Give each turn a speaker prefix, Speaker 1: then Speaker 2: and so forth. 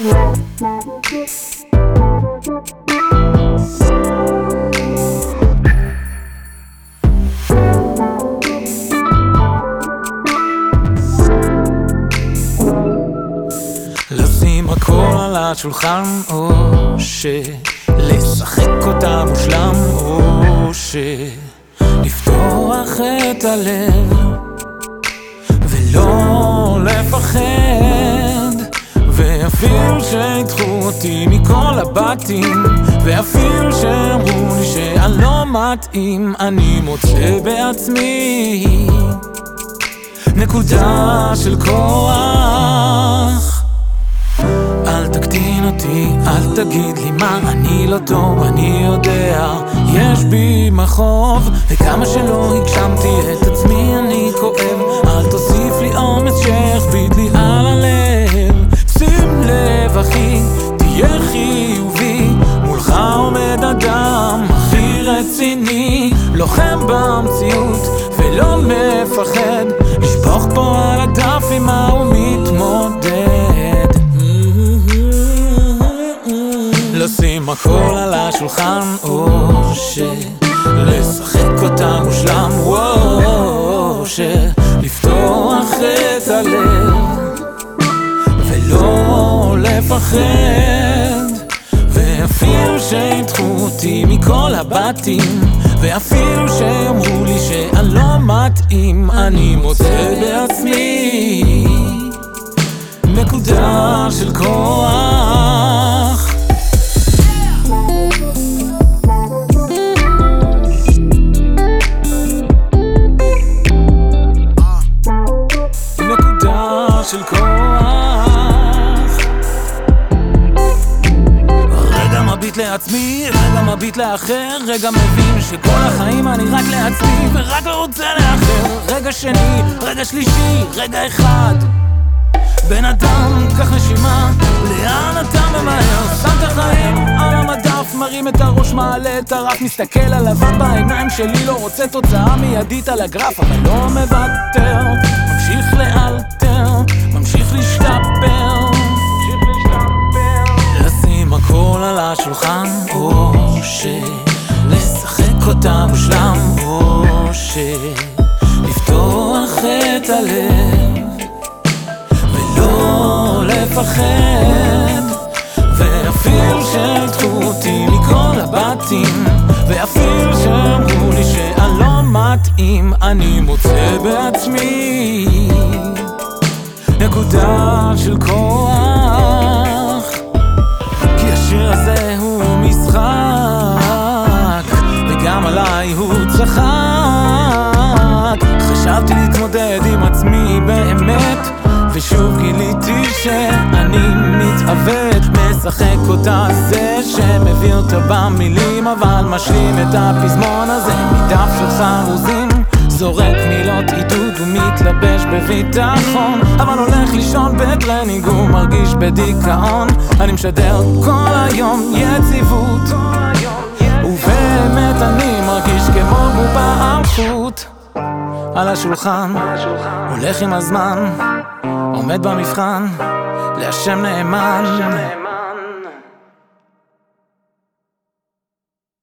Speaker 1: לשים הכל על השולחן או שלשחק אותה מושלם או שלפתוח את הלב ולא לפחד ואפילו שידחו אותי מכל הבתים ואפילו שאמרו לי שאני לא מתאים אני מוצא בעצמי נקודה של כוח. אל תקטין אותי, אל תגיד לי מה אני לא טוב, אני יודע יש בי מכאוב וכמה שלא לוחם במציאות ולא מפחד. לשפוך פה על הדף עם מה הוא מתמודד. לשים הכל על השולחן או שלשחק אותה מושלם או שלפתוח את הלב ולא לפחד. ואפילו שידחו אותי מכל הבתים ואפילו שאמרו לי שאני לא מתאים אני מוצא בעצמי נקודה של כוח. של כוח לעצמי, רגע מביט לאחר. רגע מבין שכל החיים אני רק לעצמי ורק לא רוצה לאחר. רגע שני, רגע שלישי, רגע אחד. בן אדם, קח נשימה, לאן אתה ממהר? שם את החיים על המדף, מרים את הראש, מעלה את הרף, מסתכל על לבן בעיניים שלי, לא רוצה תוצאה מיידית על הגרף, אבל לא מוותר, ממשיך לאלתר, ממשיך להשתפר, השולחן, או שלשחק אותה מושלם, או שלפתוח את הלב. ולא לפחד ואפילו שידחו אותי מכל הבתים ואפילו שאמרו לי שאני לא מתאים אני מוצא בעצמי נקודה של כוח צחק חשבתי להתמודד עם עצמי באמת ושוב גיליתי שאני מתעוות. משחק אותה זה שמביא אותה במילים אבל משלים את הפזמון הזה מדף של חרוזים. זורק מילות עידוד ומתלבש בביטחון אבל הולך לישון בטרנינג ומרגיש בדיכאון. אני משדר כל היום יציבות ובאמת אני ערפות על השולחן, הולך עם הזמן, עומד במבחן, להשם נאמן.